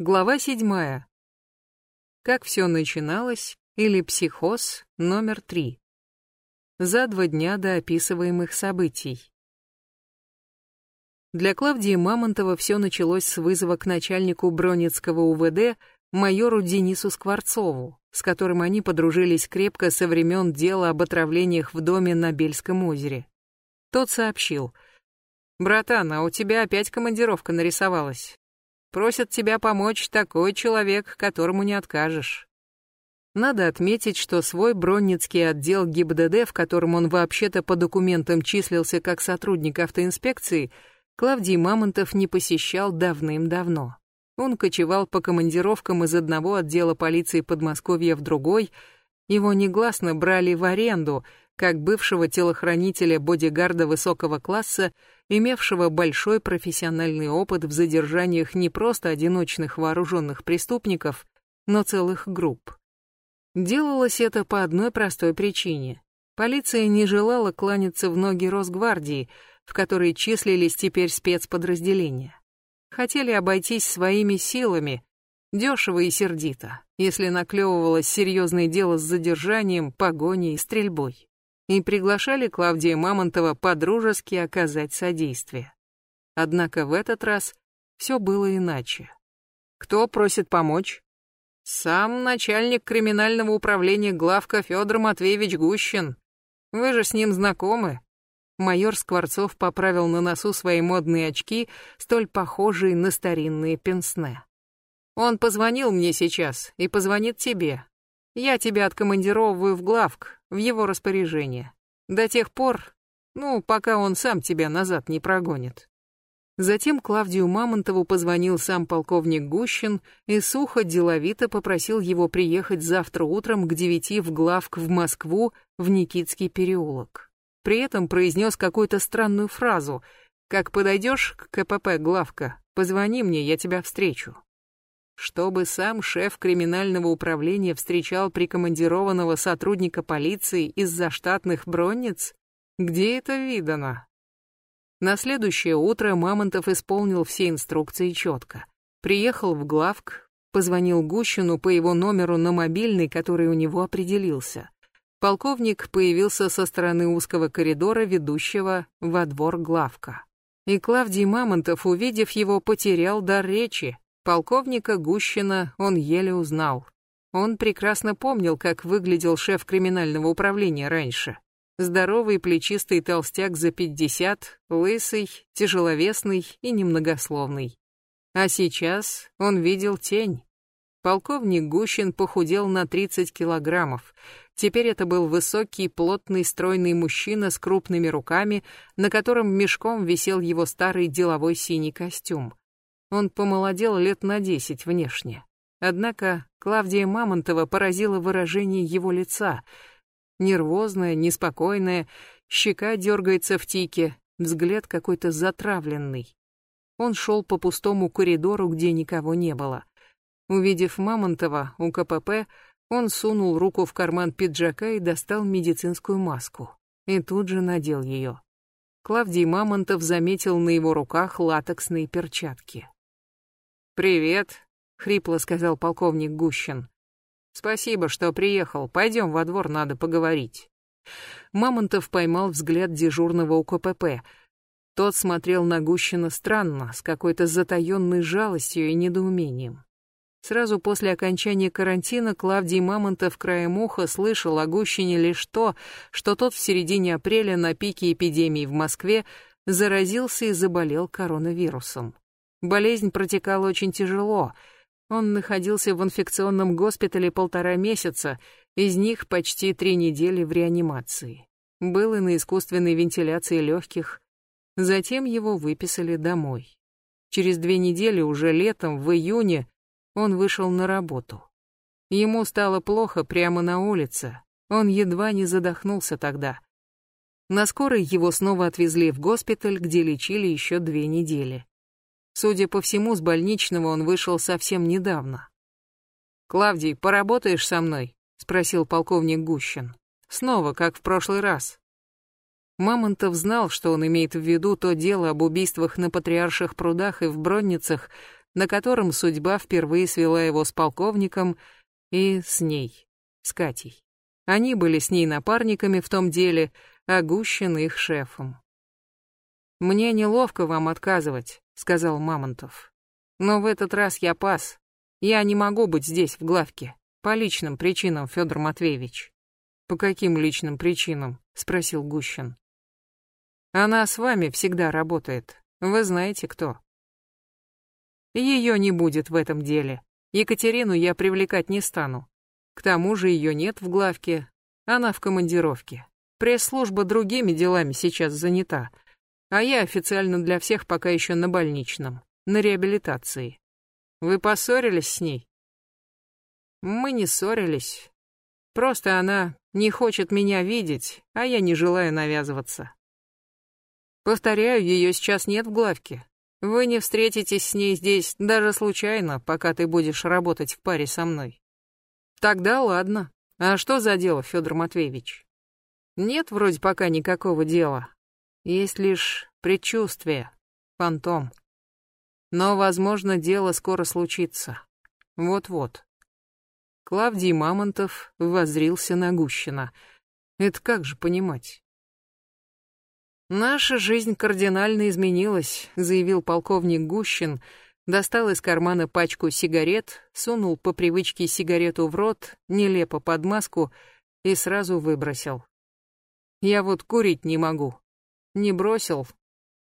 Глава седьмая. Как все начиналось, или психоз номер три. За два дня до описываемых событий. Для Клавдии Мамонтова все началось с вызова к начальнику Бронницкого УВД майору Денису Скворцову, с которым они подружились крепко со времен дела об отравлениях в доме на Бельском озере. Тот сообщил, «Братан, а у тебя опять командировка нарисовалась. Просят тебя помочь такой человек, которому не откажешь». Надо отметить, что свой Бронницкий отдел ГИБДД, в котором он вообще-то по документам числился как сотрудник автоинспекции, Клавдий Мамонтов не посещал давным-давно. Он кочевал по командировкам из одного отдела полиции Подмосковья в другой, его негласно брали в аренду, как бывшего телохранителя бодигарда высокого класса, имевшего большой профессиональный опыт в задержаниях не просто одиночных вооруженных преступников, но целых групп. Делалось это по одной простой причине. Полиция не желала кланяться в ноги Росгвардии, в которой числились теперь спецподразделения хотели обойтись своими силами, дешево и сердито, если наклевывалось серьезное дело с задержанием, погоней и стрельбой. И приглашали Клавдия Мамонтова подружески оказать содействие. Однако в этот раз все было иначе. Кто просит помочь? Сам начальник криминального управления главка Федор Матвеевич Гущин. Вы же с ним знакомы. Майор Скворцов поправил на носу свои модные очки, столь похожие на старинные пенсне. «Он позвонил мне сейчас и позвонит тебе. Я тебя откомандировываю в главк, в его распоряжение. До тех пор, ну, пока он сам тебя назад не прогонит». Затем Клавдию Мамонтову позвонил сам полковник Гущин и сухо, деловито попросил его приехать завтра утром к девяти в главк в Москву в Никитский переулок. При этом произнес какую-то странную фразу. «Как подойдешь к КПП, главка, позвони мне, я тебя встречу». Чтобы сам шеф криминального управления встречал прикомандированного сотрудника полиции из-за штатных бронниц? Где это видано? На следующее утро Мамонтов исполнил все инструкции четко. Приехал в главк, позвонил Гущину по его номеру на мобильный, который у него определился. Полковник появился со стороны узкого коридора, ведущего во двор главка. И Клавдий Мамонтов, увидев его, потерял дар речи. Полковника Гущина он еле узнал. Он прекрасно помнил, как выглядел шеф криминального управления раньше. Здоровый плечистый толстяк за пятьдесят, лысый, тяжеловесный и немногословный. А сейчас он видел тень. Полковник Гущин похудел на 30 килограммов, Теперь это был высокий, плотный, стройный мужчина с крупными руками, на котором мешком висел его старый деловой синий костюм. Он помолодел лет на десять внешне. Однако Клавдия Мамонтова поразило выражение его лица. Нервозное, неспокойное, щека дергается в тике, взгляд какой-то затравленный. Он шел по пустому коридору, где никого не было. Увидев Мамонтова у КПП, он сунул руку в карман пиджака и достал медицинскую маску. И тут же надел ее. Клавдий Мамонтов заметил на его руках латексные перчатки. «Привет», — хрипло сказал полковник Гущин. «Спасибо, что приехал. Пойдем во двор, надо поговорить». Мамонтов поймал взгляд дежурного у КПП. Тот смотрел на Гущина странно, с какой-то затаенной жалостью и недоумением. Сразу после окончания карантина Клавдий Мамонтов краем уха слышал о Гущине лишь то, что тот в середине апреля на пике эпидемии в Москве заразился и заболел коронавирусом. Болезнь протекала очень тяжело. Он находился в инфекционном госпитале полтора месяца, из них почти три недели в реанимации. Был и на искусственной вентиляции легких. Затем его выписали домой. Через две недели, уже летом, в июне, он вышел на работу. Ему стало плохо прямо на улице, он едва не задохнулся тогда. На скорой его снова отвезли в госпиталь, где лечили еще две недели. Судя по всему, с больничного он вышел совсем недавно. «Клавдий, поработаешь со мной?» — спросил полковник Гущин. «Снова, как в прошлый раз». Мамонтов знал, что он имеет в виду то дело об убийствах на Патриарших прудах и в Бронницах, на котором судьба впервые свела его с полковником и с ней, с Катей. Они были с ней напарниками в том деле, а Гущин их шефом. «Мне неловко вам отказывать», — сказал Мамонтов. «Но в этот раз я пас. Я не могу быть здесь, в главке. По личным причинам, Федор Матвеевич». «По каким личным причинам?» — спросил Гущин. «Она с вами всегда работает. Вы знаете, кто». Ее не будет в этом деле. Екатерину я привлекать не стану. К тому же ее нет в главке, она в командировке. Пресс-служба другими делами сейчас занята, а я официально для всех пока еще на больничном, на реабилитации. Вы поссорились с ней? Мы не ссорились. Просто она не хочет меня видеть, а я не желаю навязываться. Повторяю, ее сейчас нет в главке. Вы не встретитесь с ней здесь даже случайно, пока ты будешь работать в паре со мной. Тогда ладно. А что за дело, Федор Матвеевич? Нет вроде пока никакого дела. Есть лишь предчувствие, фантом. Но, возможно, дело скоро случится. Вот-вот. Клавдий Мамонтов воззрился на Гущина. Это как же понимать? «Наша жизнь кардинально изменилась», — заявил полковник Гущин, достал из кармана пачку сигарет, сунул по привычке сигарету в рот, нелепо под маску и сразу выбросил. «Я вот курить не могу. Не бросил,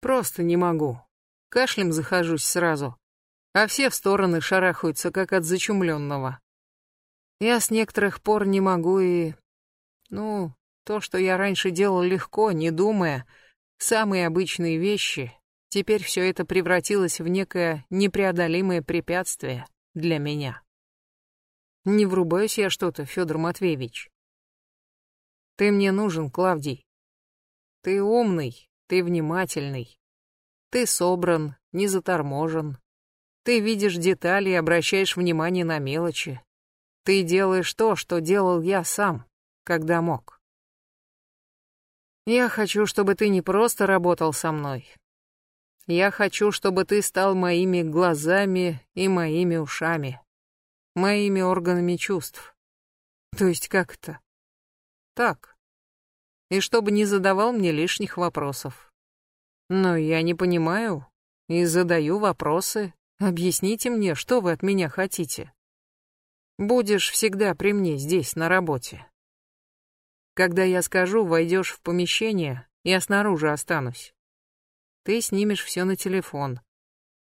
просто не могу. Кашлем захожусь сразу, а все в стороны шарахаются, как от зачумленного. Я с некоторых пор не могу и... Ну, то, что я раньше делал легко, не думая, — Самые обычные вещи. Теперь все это превратилось в некое непреодолимое препятствие для меня. Не врубаюсь я что-то, Федор Матвеевич. Ты мне нужен, Клавдий. Ты умный, ты внимательный. Ты собран, не заторможен. Ты видишь детали и обращаешь внимание на мелочи. Ты делаешь то, что делал я сам, когда мог. Я хочу, чтобы ты не просто работал со мной. Я хочу, чтобы ты стал моими глазами и моими ушами, моими органами чувств. То есть как это? Так. И чтобы не задавал мне лишних вопросов. Но я не понимаю и задаю вопросы. Объясните мне, что вы от меня хотите. Будешь всегда при мне здесь, на работе. Когда я скажу, войдешь в помещение, я снаружи останусь. Ты снимешь все на телефон.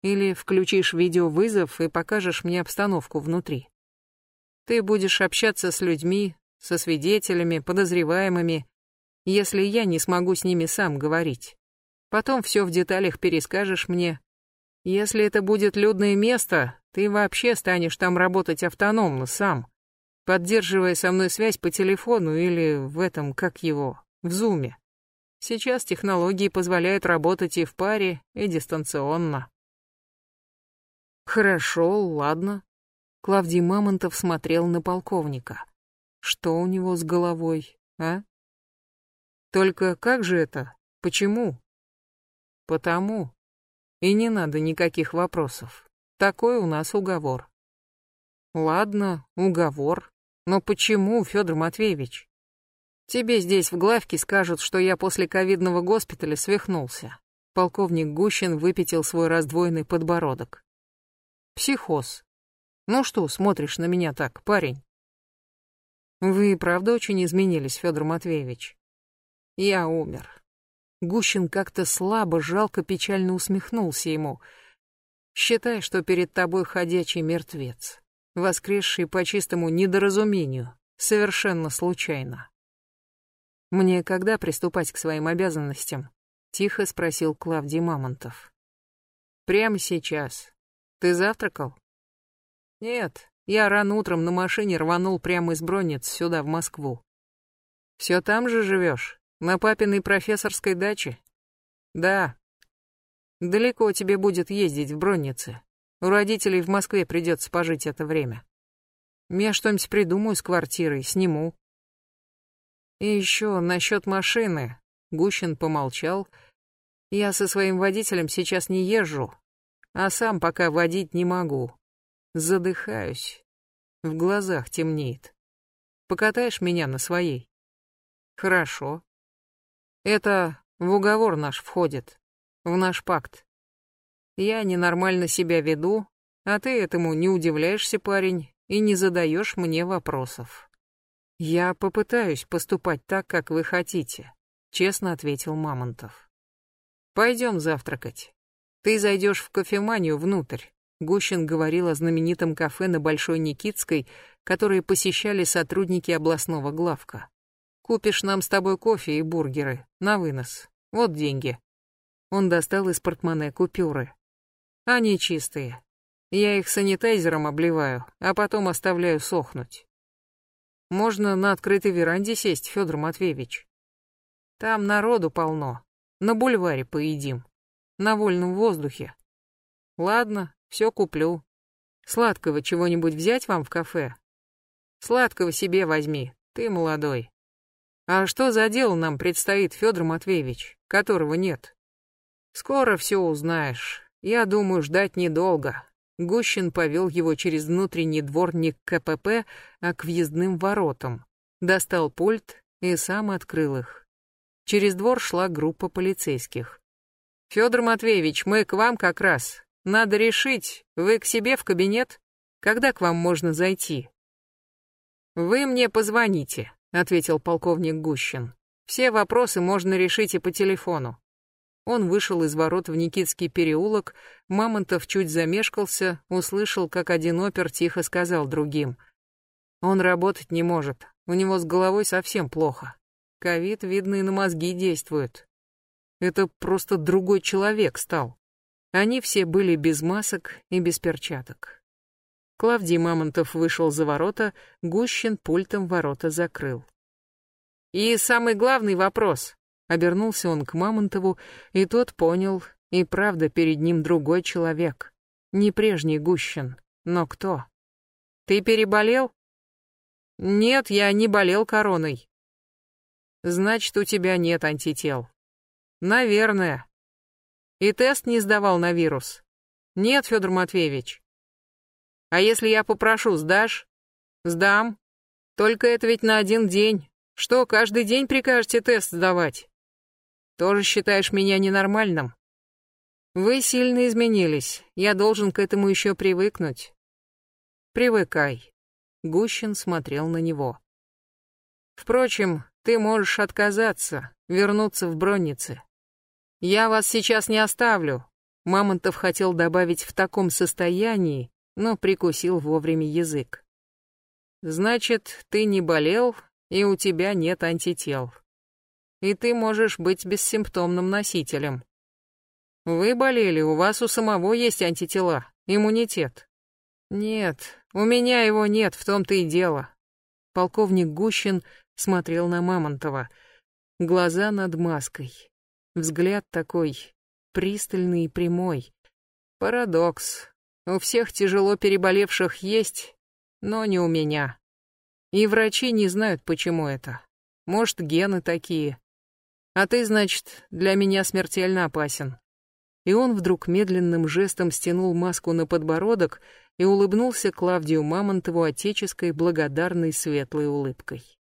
Или включишь видеовызов и покажешь мне обстановку внутри. Ты будешь общаться с людьми, со свидетелями, подозреваемыми, если я не смогу с ними сам говорить. Потом все в деталях перескажешь мне. Если это будет людное место, ты вообще станешь там работать автономно сам поддерживая со мной связь по телефону или в этом, как его, в зуме. Сейчас технологии позволяют работать и в паре, и дистанционно. Хорошо, ладно. Клавдий Мамонтов смотрел на полковника. Что у него с головой, а? Только как же это? Почему? Потому. И не надо никаких вопросов. Такой у нас уговор. Ладно, уговор. Но почему, Федор Матвеевич? Тебе здесь в главке скажут, что я после ковидного госпиталя свихнулся. Полковник Гущин выпятил свой раздвоенный подбородок. Психоз. Ну что, смотришь на меня так, парень? Вы правда очень изменились, Федор Матвеевич. Я умер. Гущин как-то слабо, жалко, печально усмехнулся ему. Считай, что перед тобой ходячий мертвец воскресший по чистому недоразумению, совершенно случайно. «Мне когда приступать к своим обязанностям?» — тихо спросил Клавдий Мамонтов. «Прямо сейчас. Ты завтракал?» «Нет, я рано утром на машине рванул прямо из Бронниц сюда, в Москву. Все там же живешь? На папиной профессорской даче?» «Да. Далеко тебе будет ездить в Броннице?» У родителей в Москве придется пожить это время. Я что-нибудь придумаю с квартирой, сниму. И еще насчет машины. Гущин помолчал. Я со своим водителем сейчас не езжу. а сам пока водить не могу. Задыхаюсь. В глазах темнеет. Покатаешь меня на своей? Хорошо. Это в уговор наш входит, в наш пакт. Я ненормально себя веду, а ты этому не удивляешься, парень, и не задаешь мне вопросов. Я попытаюсь поступать так, как вы хотите, честно ответил Мамонтов. Пойдем завтракать. Ты зайдешь в кофеманию внутрь. Гущин говорил о знаменитом кафе на Большой Никитской, которое посещали сотрудники областного главка. Купишь нам с тобой кофе и бургеры, на вынос. Вот деньги. Он достал из портмоне купюры. Они чистые. Я их санитайзером обливаю, а потом оставляю сохнуть. Можно на открытой веранде сесть, Федор Матвеевич. Там народу полно. На бульваре поедим. На вольном воздухе. Ладно, все куплю. Сладкого чего-нибудь взять вам в кафе? Сладкого себе возьми, ты молодой. А что за дело нам предстоит, Федор Матвеевич, которого нет? Скоро все узнаешь. Я думаю, ждать недолго. Гущин повел его через внутренний двор не к КПП, а к въездным воротам. Достал пульт и сам открыл их. Через двор шла группа полицейских. Федор Матвеевич, мы к вам как раз. Надо решить, вы к себе в кабинет? Когда к вам можно зайти? Вы мне позвоните, ответил полковник Гущин. Все вопросы можно решить и по телефону. Он вышел из ворот в Никитский переулок, Мамонтов чуть замешкался, услышал, как один опер тихо сказал другим. Он работать не может, у него с головой совсем плохо. Ковид, видно, и на мозги действует. Это просто другой человек стал. Они все были без масок и без перчаток. Клавдий Мамонтов вышел за ворота, Гущин пультом ворота закрыл. И самый главный вопрос. Обернулся он к Мамонтову, и тот понял, и правда перед ним другой человек. Не прежний Гущин, но кто? Ты переболел? Нет, я не болел короной. Значит, у тебя нет антител. Наверное. И тест не сдавал на вирус? Нет, Федор Матвеевич. А если я попрошу, сдашь? Сдам. Только это ведь на один день. Что, каждый день прикажете тест сдавать? Тоже считаешь меня ненормальным? Вы сильно изменились. Я должен к этому еще привыкнуть. Привыкай. Гущин смотрел на него. Впрочем, ты можешь отказаться, вернуться в Бронницы. Я вас сейчас не оставлю. Мамонтов хотел добавить в таком состоянии, но прикусил вовремя язык. Значит, ты не болел, и у тебя нет антител. И ты можешь быть бессимптомным носителем. Вы болели, у вас у самого есть антитела, иммунитет. Нет, у меня его нет, в том-то и дело. Полковник Гущин смотрел на Мамонтова. Глаза над маской. Взгляд такой пристальный и прямой. Парадокс. У всех тяжело переболевших есть, но не у меня. И врачи не знают, почему это. Может, гены такие. А ты, значит, для меня смертельно опасен. И он вдруг медленным жестом стянул маску на подбородок и улыбнулся Клавдию Мамонтову отеческой благодарной светлой улыбкой.